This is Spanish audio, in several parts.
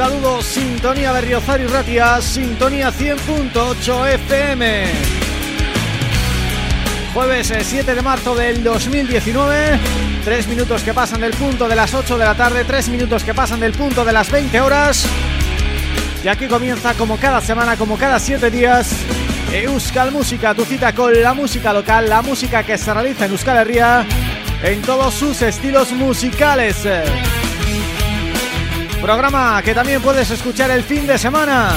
León, saludos, Sintonía Berriozar y Ratia, Sintonía 100.8 FM. Jueves 7 eh, de marzo del 2019, tres minutos que pasan del punto de las 8 de la tarde, tres minutos que pasan del punto de las 20 horas. Y aquí comienza como cada semana, como cada siete días, Euskal Música, tu cita con la música local, la música que se realiza en Euskal Herria en todos sus estilos musicales. Programa que también puedes escuchar el fin de semana,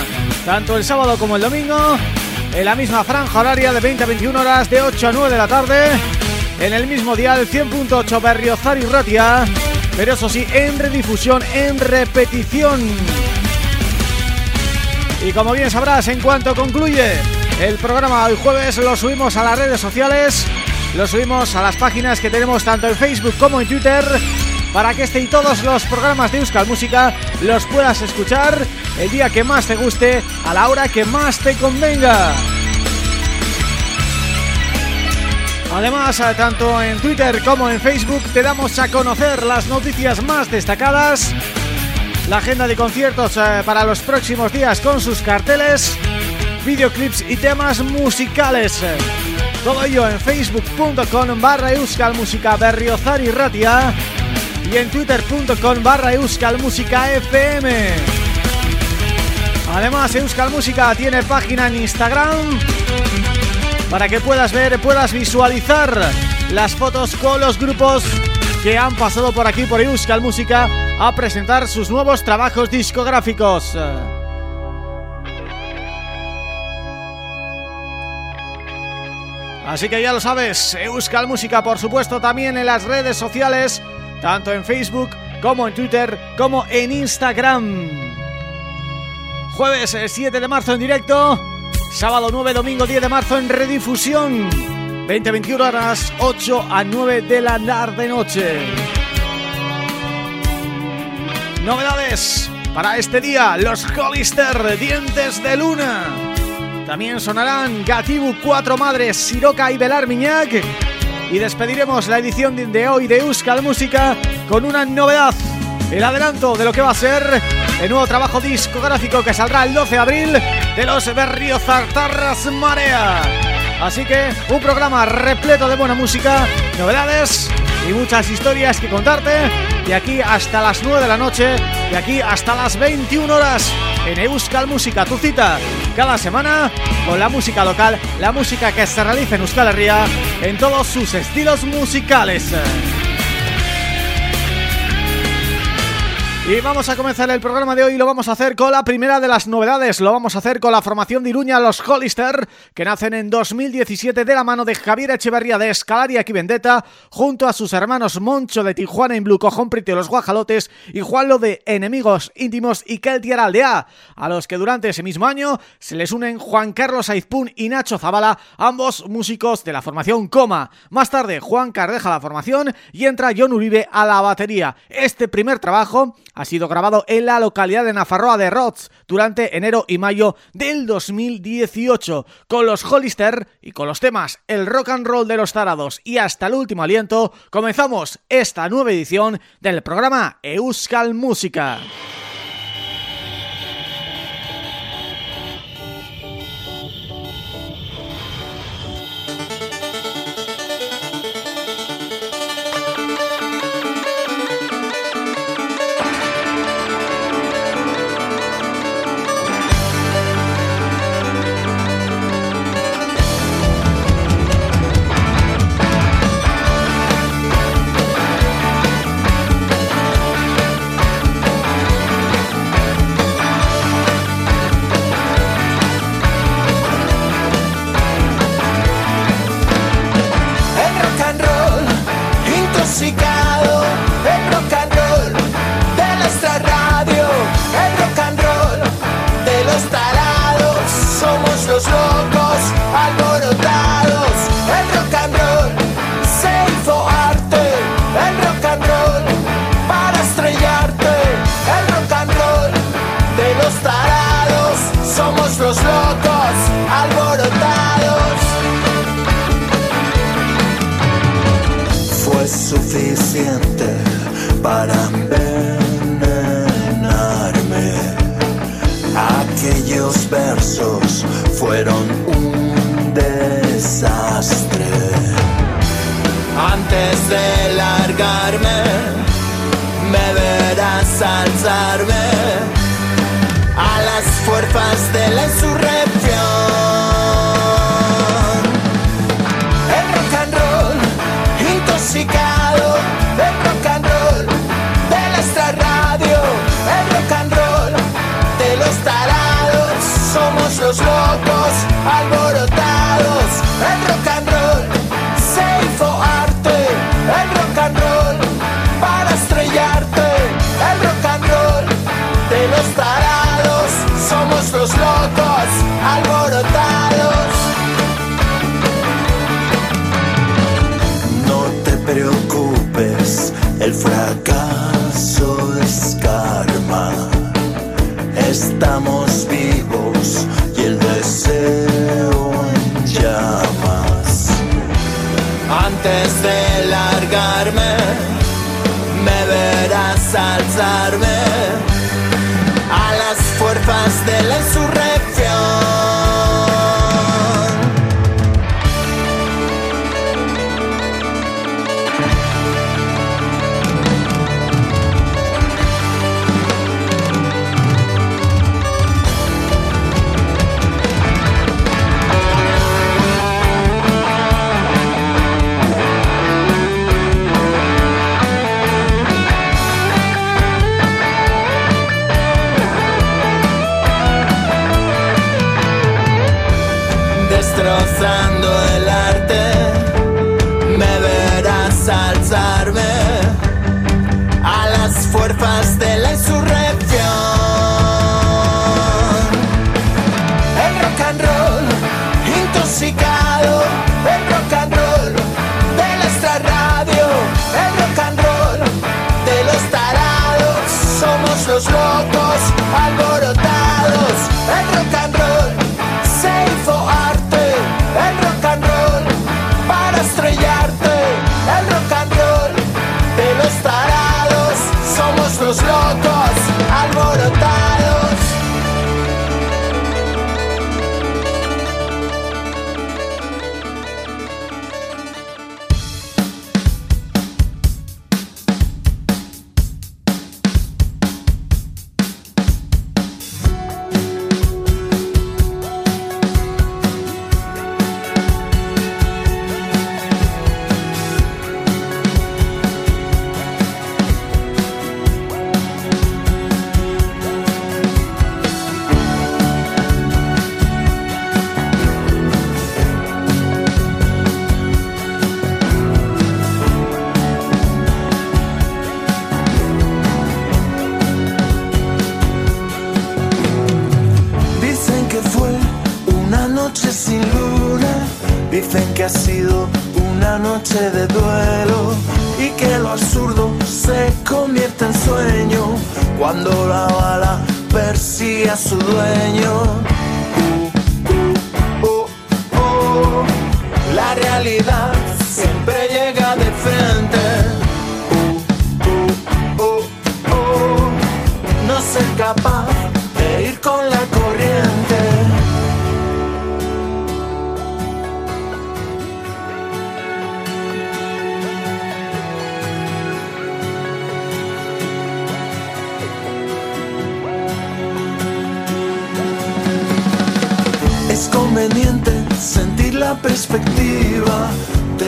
tanto el sábado como el domingo, en la misma franja horaria de 20 a 21 horas, de 8 a 9 de la tarde, en el mismo dial 100.8 Berriozar y pero eso sí, en redifusión, en repetición. Y como bien sabrás, en cuanto concluye el programa hoy jueves, lo subimos a las redes sociales, lo subimos a las páginas que tenemos tanto en Facebook como en Twitter para que este y todos los programas de Euskal Música los puedas escuchar el día que más te guste, a la hora que más te convenga. Además, tanto en Twitter como en Facebook te damos a conocer las noticias más destacadas, la agenda de conciertos eh, para los próximos días con sus carteles, videoclips y temas musicales. Todo ello en facebook.com barra Euskal Música Ratia y en twitter.com barra Euskal Música FM. Además Euskal Música tiene página en Instagram para que puedas ver, puedas visualizar las fotos con los grupos que han pasado por aquí por Euskal Música a presentar sus nuevos trabajos discográficos. Así que ya lo sabes, Euskal Música por supuesto también en las redes sociales, tanto en Facebook como en Twitter, como en Instagram. Jueves 7 de marzo en directo, sábado 9, domingo 10 de marzo en redifusión, 20-21 horas, 8 a 9 de la tarde noche. Novedades para este día, los Hollister Dientes de Luna. También sonarán Gatibu Cuatro Madres, Siroca y Belar Miñac. Y despediremos la edición de hoy de Euskal Música con una novedad. El adelanto de lo que va a ser el nuevo trabajo discográfico que saldrá el 12 de abril de los Zartarras Marea. Así que un programa repleto de buena música, novedades y muchas historias que contarte de aquí hasta las 9 de la noche, de aquí hasta las 21 horas en Euskal Música, tu cita cada semana con la música local, la música que se realiza en Euskal Herria en todos sus estilos musicales. Y vamos a comenzar el programa de hoy lo vamos a hacer con la primera de las novedades. Lo vamos a hacer con la formación de Iruña, los Hollister, que nacen en 2017 de la mano de Javier Echeverría de Escalaria y Vendetta, junto a sus hermanos Moncho de Tijuana y Blue Cojón de los Guajalotes y Juanlo de Enemigos Íntimos y Keltier Aldea, a los que durante ese mismo año se les unen Juan Carlos Aizpún y Nacho Zavala, ambos músicos de la formación Coma. Más tarde Juan deja la formación y entra John Uribe a la batería. Este primer trabajo ha sido grabado en la localidad de Nafarroa de Rots durante enero y mayo del 2018 con los Hollister y con los temas El Rock and Roll de los Tarados y Hasta el Último Aliento comenzamos esta nueva edición del programa Euskal Música. fueron un desastre. Antes de largarme, me verás alzarme a las fuerzas de la insurrección desde la insurrección.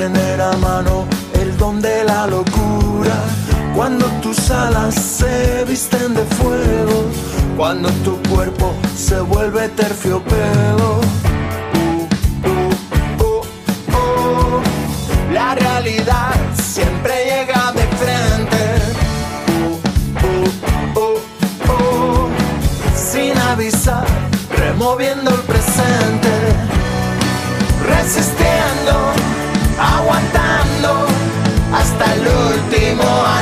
Tener a mano el don de la locura. Cuando tus alas se visten de fuego, cuando tu cuerpo se vuelve terciopelo. Uh, uh, uh, la realidad siempre llega de frente. Sin avisar, removiendo el presente, resistiendo, último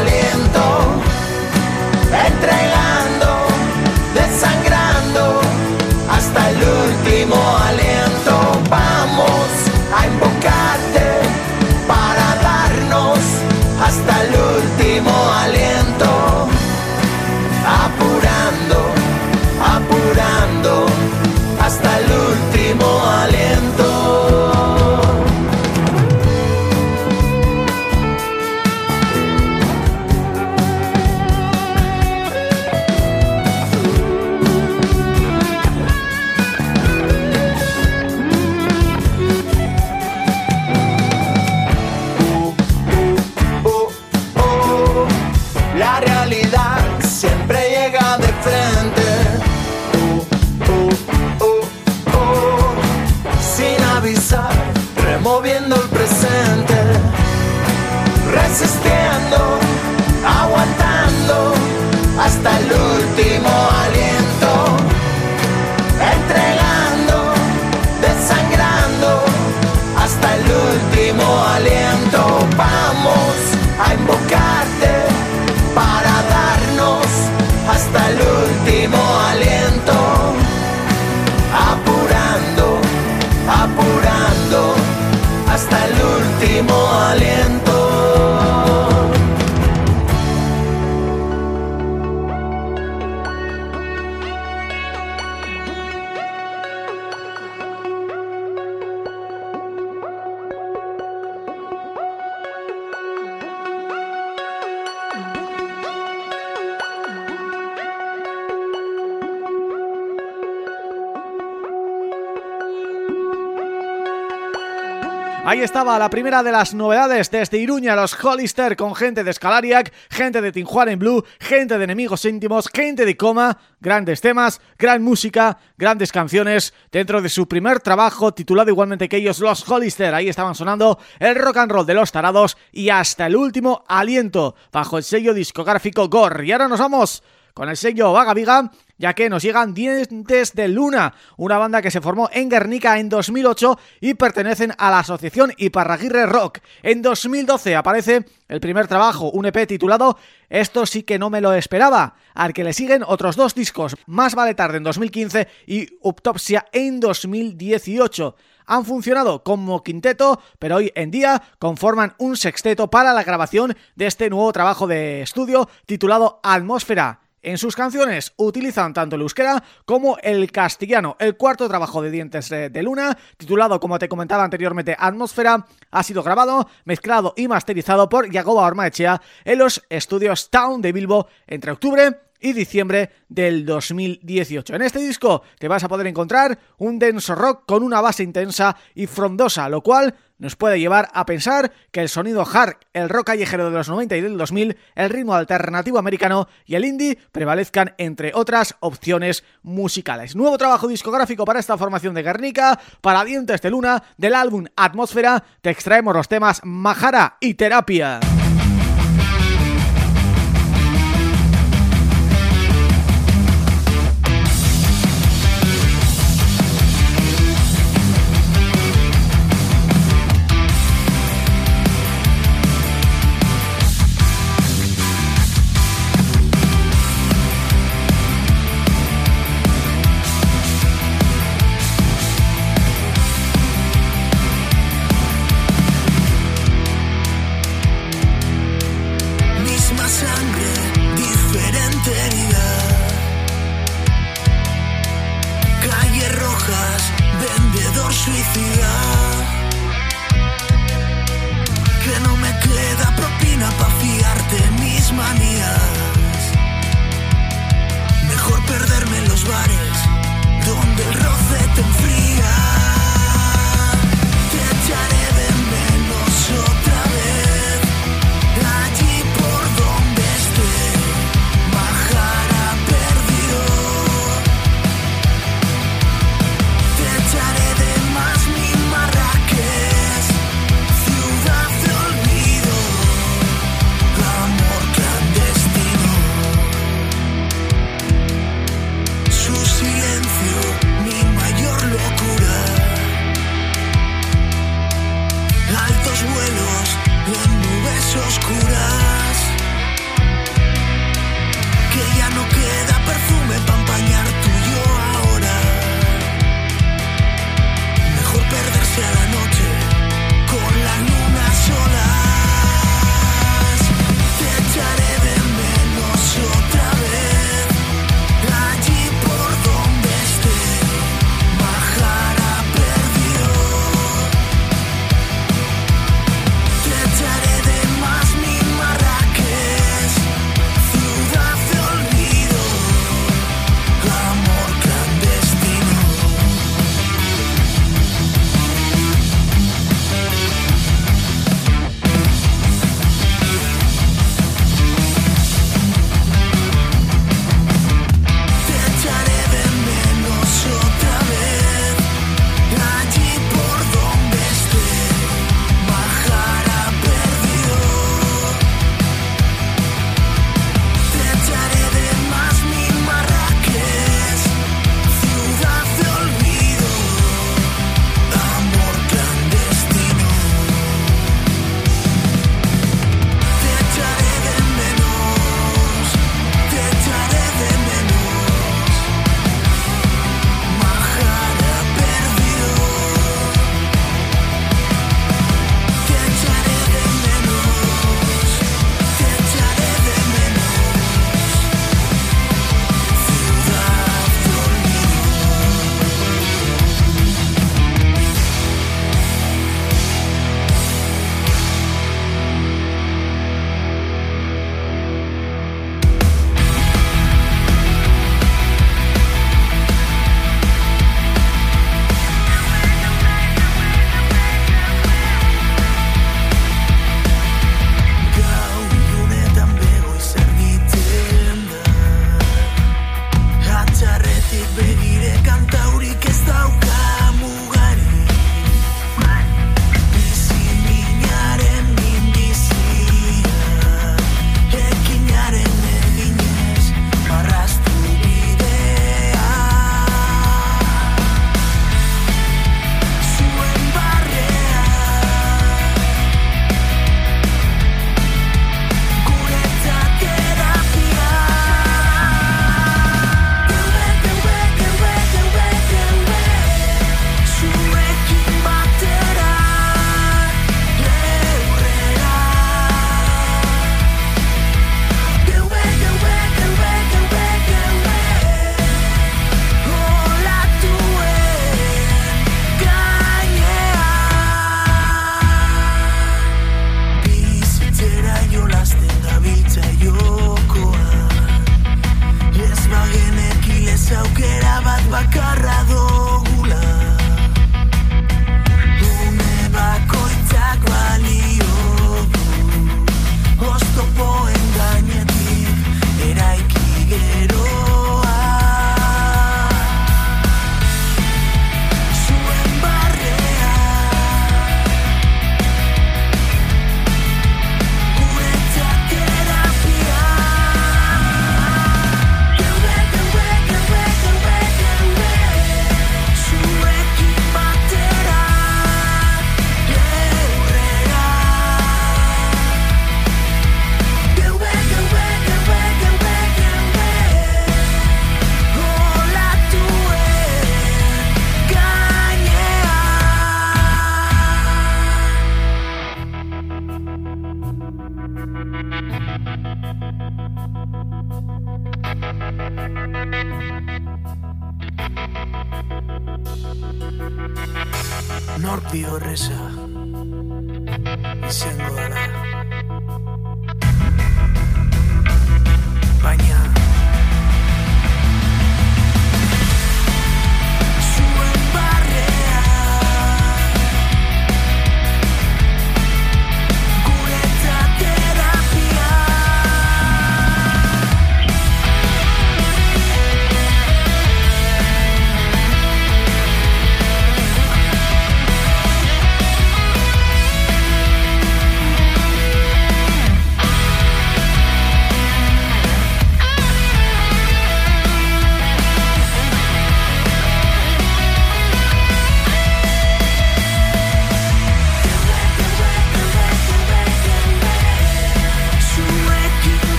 Ahí estaba la primera de las novedades desde Iruña, los Hollister con gente de Scalariac, gente de Tinjuan en Blue, gente de Enemigos Íntimos, gente de Coma, grandes temas, gran música, grandes canciones dentro de su primer trabajo titulado igualmente que ellos, los Hollister. Ahí estaban sonando el rock and roll de los tarados y hasta el último aliento bajo el sello discográfico Gore. Y ahora nos vamos con el sello Vaga Viga ya que nos llegan Dientes de Luna, una banda que se formó en Guernica en 2008 y pertenecen a la asociación Iparraguirre Rock. En 2012 aparece el primer trabajo, un EP titulado Esto sí que no me lo esperaba, al que le siguen otros dos discos, Más vale tarde en 2015 y Uptopsia en 2018 han funcionado como quinteto, pero hoy en día conforman un sexteto para la grabación de este nuevo trabajo de estudio titulado Atmósfera. En sus canciones utilizan tanto el euskera como el castellano. El cuarto trabajo de Dientes de, Luna, titulado como te comentaba anteriormente Atmósfera, ha sido grabado, mezclado y masterizado por Yagoba Ormaechea en los estudios Town de Bilbo entre octubre y diciembre del 2018. En este disco te vas a poder encontrar un denso rock con una base intensa y frondosa, lo cual nos puede llevar a pensar que el sonido hard, el rock callejero de los 90 y del 2000, el ritmo alternativo americano y el indie prevalezcan entre otras opciones musicales. Nuevo trabajo discográfico para esta formación de Guernica, para Dientes de Luna, del álbum Atmósfera, te extraemos los temas Majara y Terapia.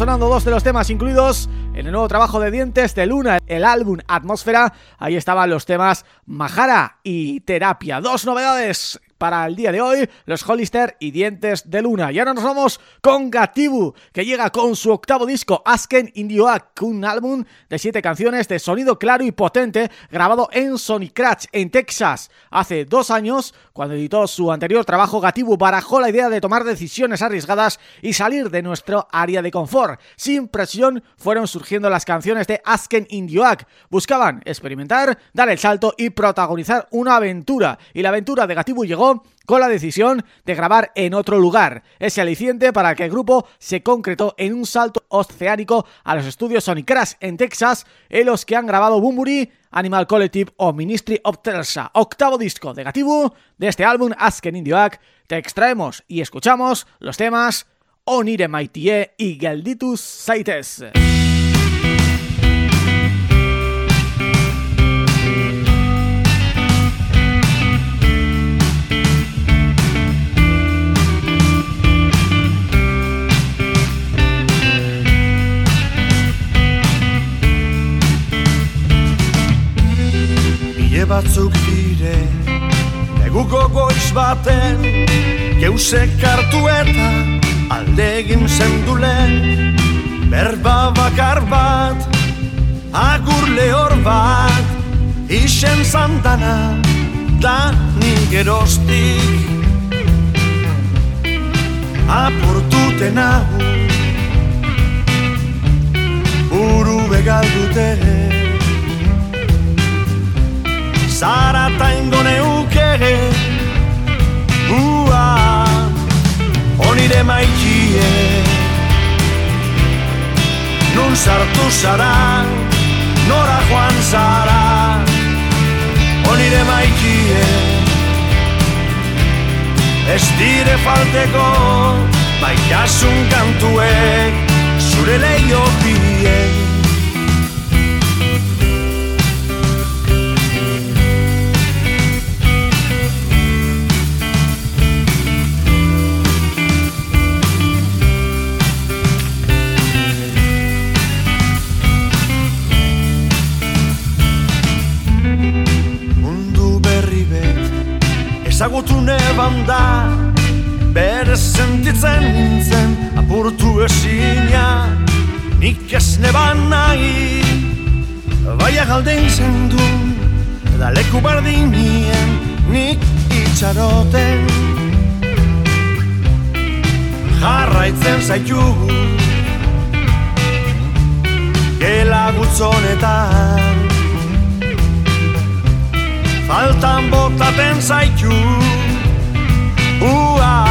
Sonando dos de los temas incluidos en el nuevo trabajo de Dientes de Luna, el álbum Atmósfera. Ahí estaban los temas Majara y Terapia. Dos novedades para el día de hoy, los Hollister y Dientes de Luna. Y ahora nos vamos con Gatibu, que llega con su octavo disco, Asken Indioak, un álbum de siete canciones de sonido claro y potente, grabado en Sony Crash, en Texas. Hace dos años, cuando editó su anterior trabajo, Gatibu barajó la idea de tomar decisiones arriesgadas y salir de nuestro área de confort. Sin presión, fueron surgiendo las canciones de Asken Indioak. Buscaban experimentar, dar el salto y protagonizar una aventura. Y la aventura de Gatibu llegó con la decisión de grabar en otro lugar. Ese aliciente para que el grupo se concretó en un salto oceánico a los estudios Sonic Crash en Texas, en los que han grabado Bumburi, Animal Collective o Ministry of Tersa. Octavo disco negativo de este álbum Asken Indioak. Te extraemos y escuchamos los temas Onire Maitie y Gelditus Saites. Baten Geusek hartu eta Aldegin zendulen Berba bakar bat Agur lehor bat Isen zantana Da nik erostik Apurtuten hau Uru begalduten Zara ta ingo neuke Ua Onire maikie. Nun sartu zara Nora joan zara Onire maikie. Ez dire falteko Baitasun kantuek Zure leio biek da Bere sentitzen nintzen apurtu esina Nik ez neban nahi. Baia galden zendu Da leku bardinien nik itxaroten. Jarraitzen zaitu Gela gutzonetan faltan botaten zaitu Ua,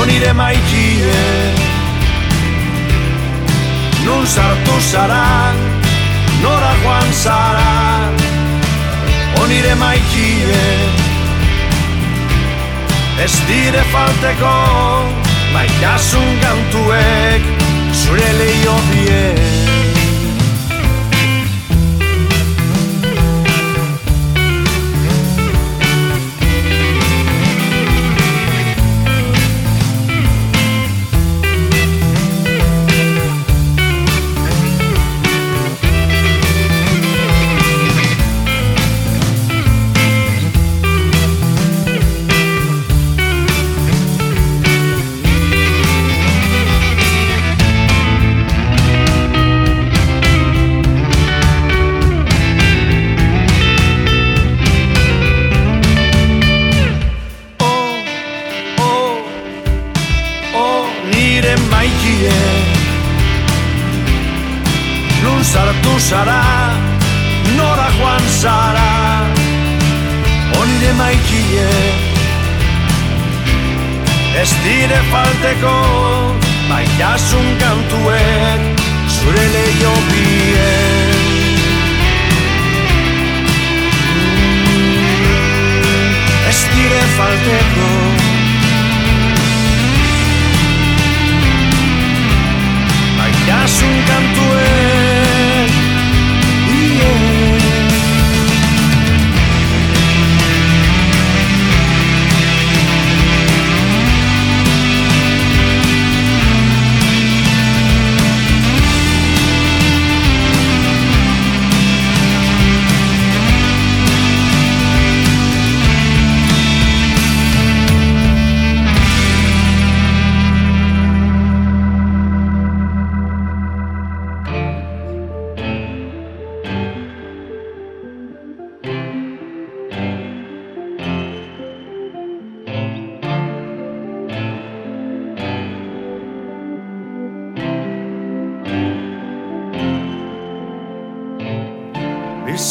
onire maikie Nun sartu zara, nora joan zara Onire maikie Ez dire falteko Baitasun gantuek Zure leio biek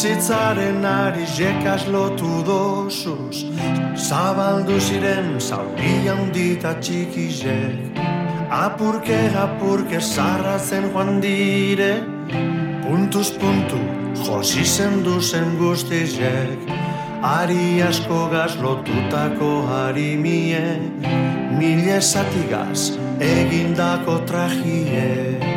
bizitzaren ari jekas lotu dosuz Zabaldu ziren zauri handita txikizek Apurke, apurke zarratzen joan dire. Puntuz puntu josi zen duzen guztizek Ari asko gaz lotutako hari mie. Mile zatigaz egindako trajiek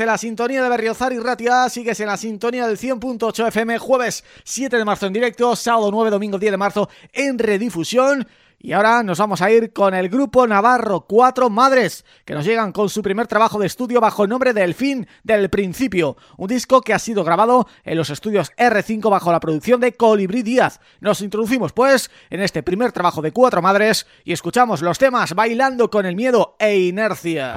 En la sintonía de Berriozar y Ratia, sigues en la sintonía del 100.8 FM, jueves 7 de marzo en directo, sábado 9, domingo 10 de marzo en redifusión y ahora nos vamos a ir con el grupo Navarro Cuatro Madres, que nos llegan con su primer trabajo de estudio bajo el nombre del Fin del Principio, un disco que ha sido grabado en los estudios R5 bajo la producción de Colibrí Díaz. Nos introducimos pues en este primer trabajo de Cuatro Madres y escuchamos los temas Bailando con el Miedo e Inercia.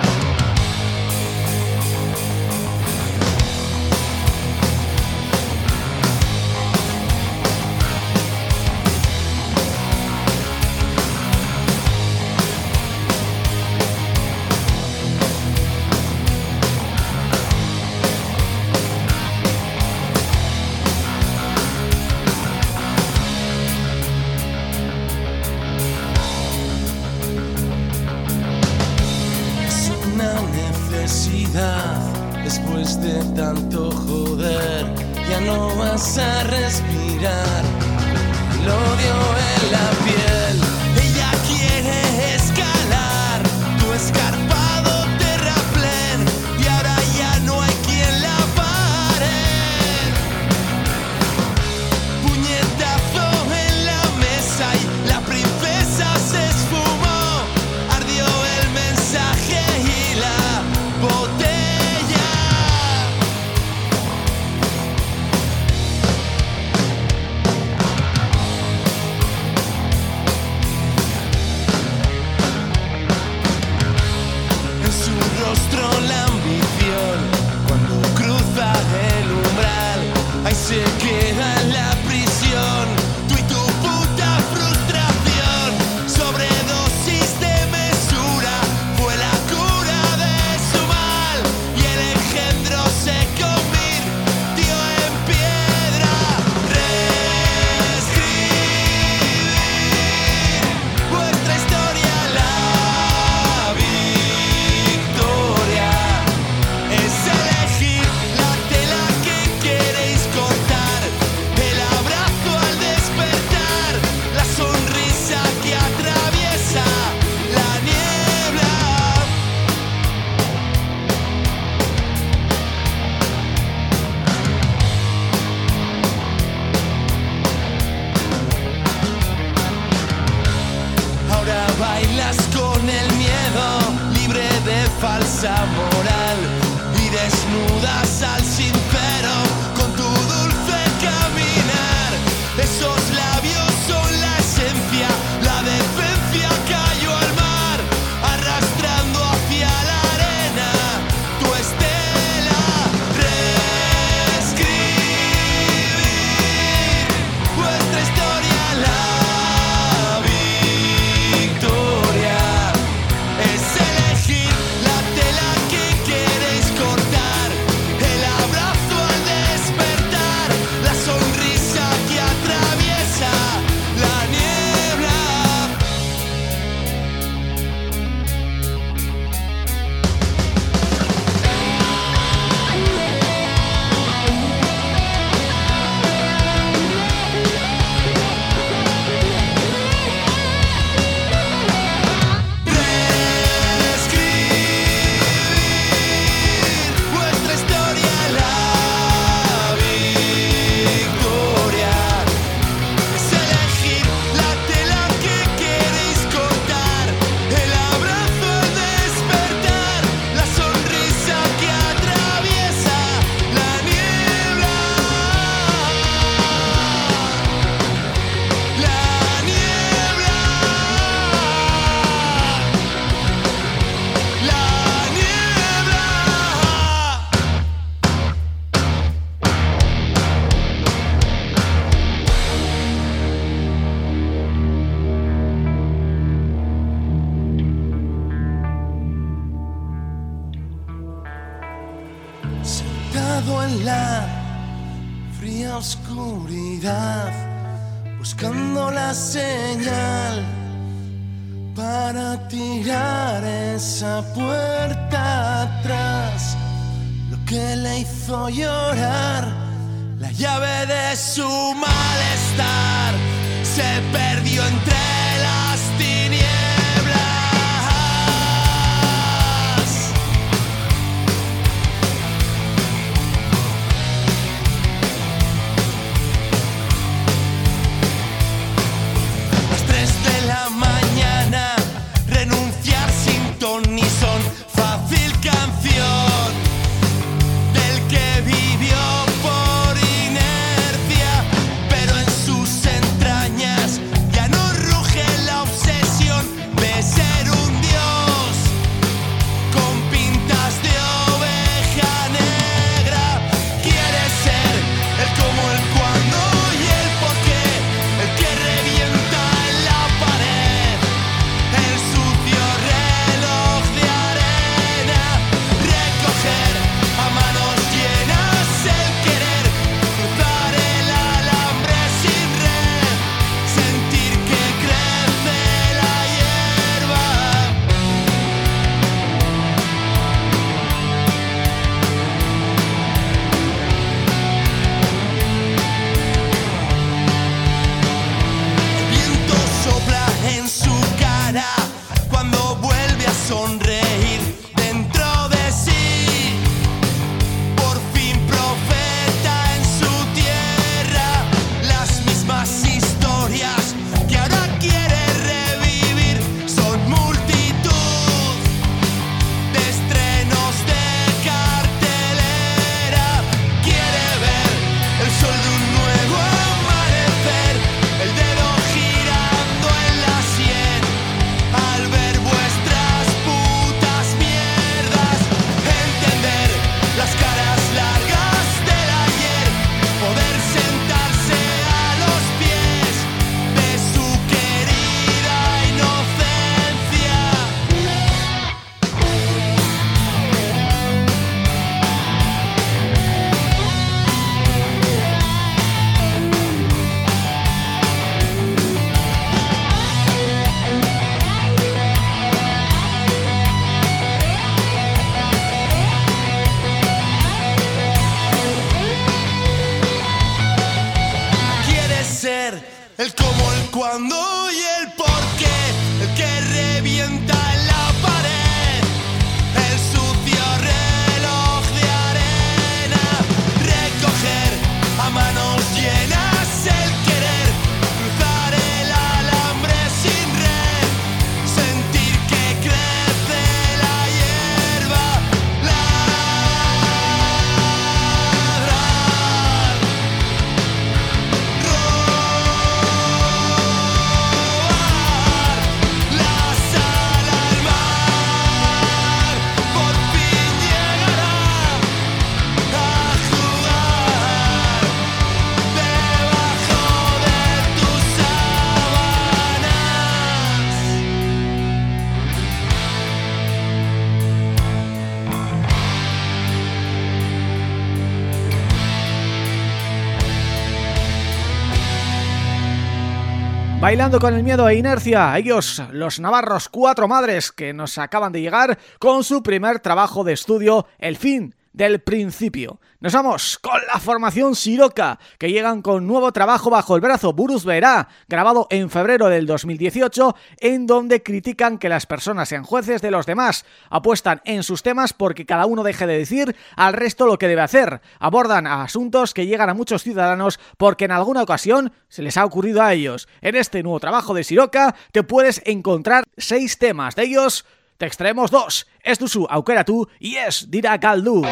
Bailando con el miedo e inercia, ellos, los navarros Cuatro Madres, que nos acaban de llegar con su primer trabajo de estudio, El fin del principio. Nos vamos con la formación Siroca, que llegan con nuevo trabajo bajo el brazo, Buruz Verá, grabado en febrero del 2018, en donde critican que las personas sean jueces de los demás, apuestan en sus temas porque cada uno deje de decir al resto lo que debe hacer, abordan asuntos que llegan a muchos ciudadanos porque en alguna ocasión se les ha ocurrido a ellos. En este nuevo trabajo de Siroca te puedes encontrar seis temas, de ellos te extraemos dos, ez duzu aukeratu y es dira galdu.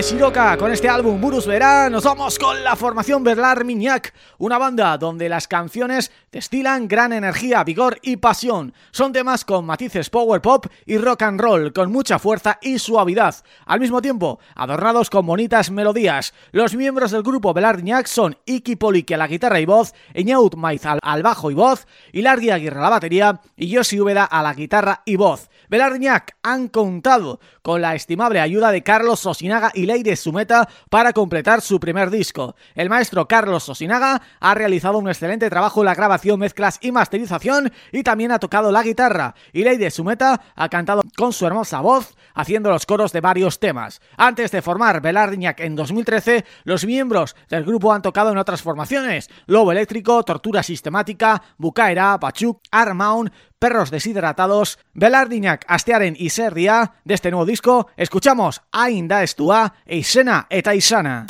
De Siroca con este álbum Burus Verá nos vamos con la formación Berlar Miñac, una banda donde las canciones destilan gran energía, vigor y pasión. Son temas con matices power pop y rock and roll, con mucha fuerza y suavidad, al mismo tiempo adornados con bonitas melodías. Los miembros del grupo Berlar Miñac son Iki Polique a la guitarra y voz, Eñaut Maiz al, bajo y voz, Hilargi Aguirre a la batería y Yoshi Úbeda a la guitarra y voz. Belardiñac han contado con la estimable ayuda de Carlos Sosinaga y Leire Sumeta para completar su primer disco. El maestro Carlos Sosinaga ha realizado un excelente trabajo en la grabación, mezclas y masterización y también ha tocado la guitarra. Y Leire Sumeta ha cantado con su hermosa voz haciendo los coros de varios temas. Antes de formar Belardiñac en 2013, los miembros del grupo han tocado en otras formaciones, Lobo Eléctrico, Tortura Sistemática, Bucaera, Pachuk, Armaun, Perros Deshidratados, Belardinak Astearen Iserria, de este nuevo disco, escuchamos Ainda Estua, Eisena eta Isana.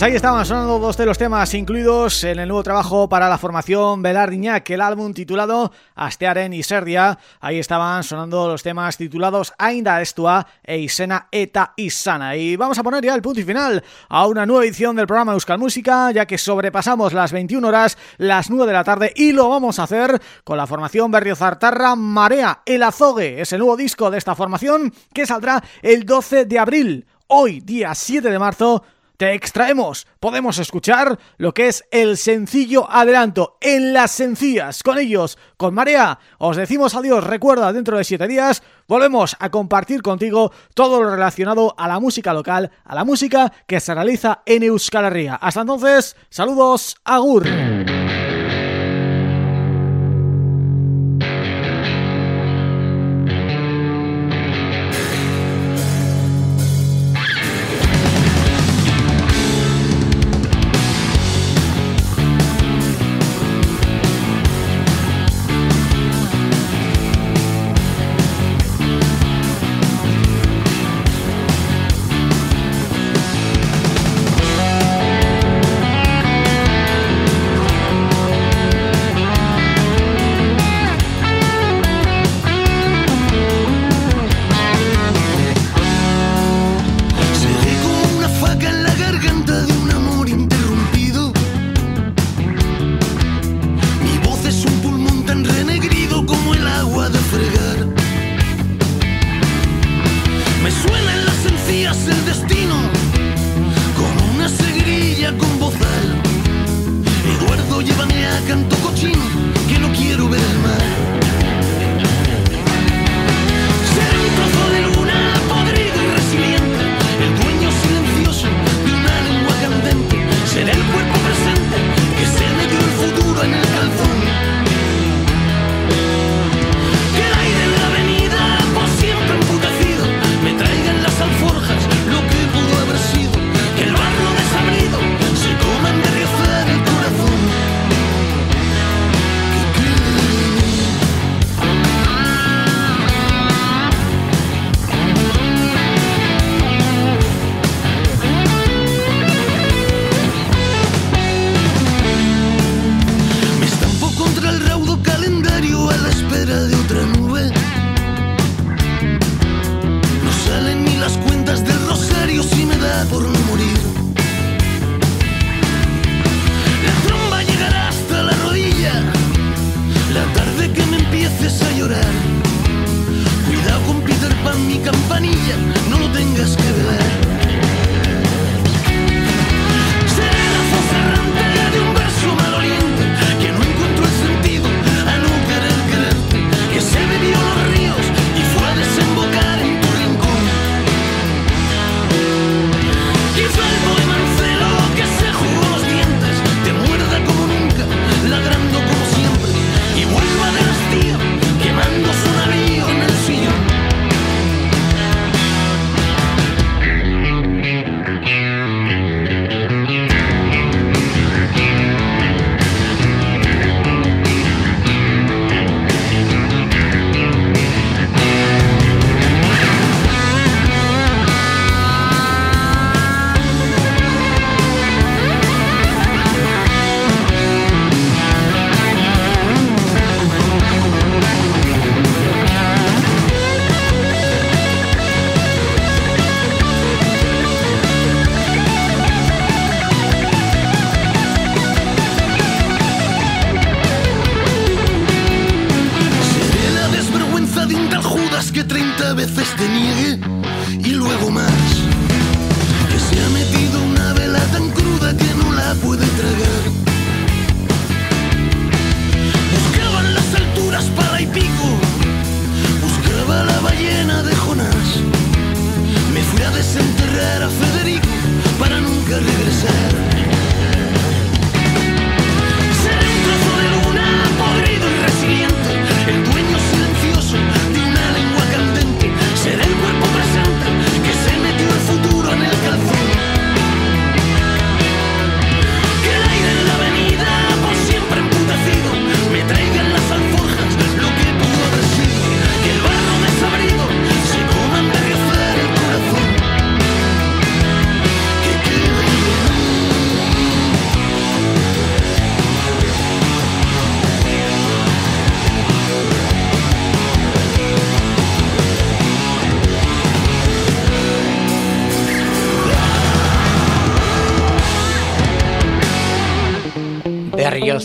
Pues ahí estaban sonando dos de los temas incluidos en el nuevo trabajo para la formación Belardiñac, el álbum titulado Astearen y Serdia. Ahí estaban sonando los temas titulados Ainda Estua e Isena Eta Isana. Y vamos a poner ya el punto y final a una nueva edición del programa Euskal Música, ya que sobrepasamos las 21 horas, las 9 de la tarde, y lo vamos a hacer con la formación Berriozartarra Marea. El Azogue es el nuevo disco de esta formación que saldrá el 12 de abril. Hoy, día 7 de marzo, te extraemos, podemos escuchar lo que es el sencillo adelanto en las sencillas. Con ellos, con Marea, os decimos adiós. Recuerda, dentro de siete días volvemos a compartir contigo todo lo relacionado a la música local, a la música que se realiza en Euskal Herria. Hasta entonces, saludos, agur.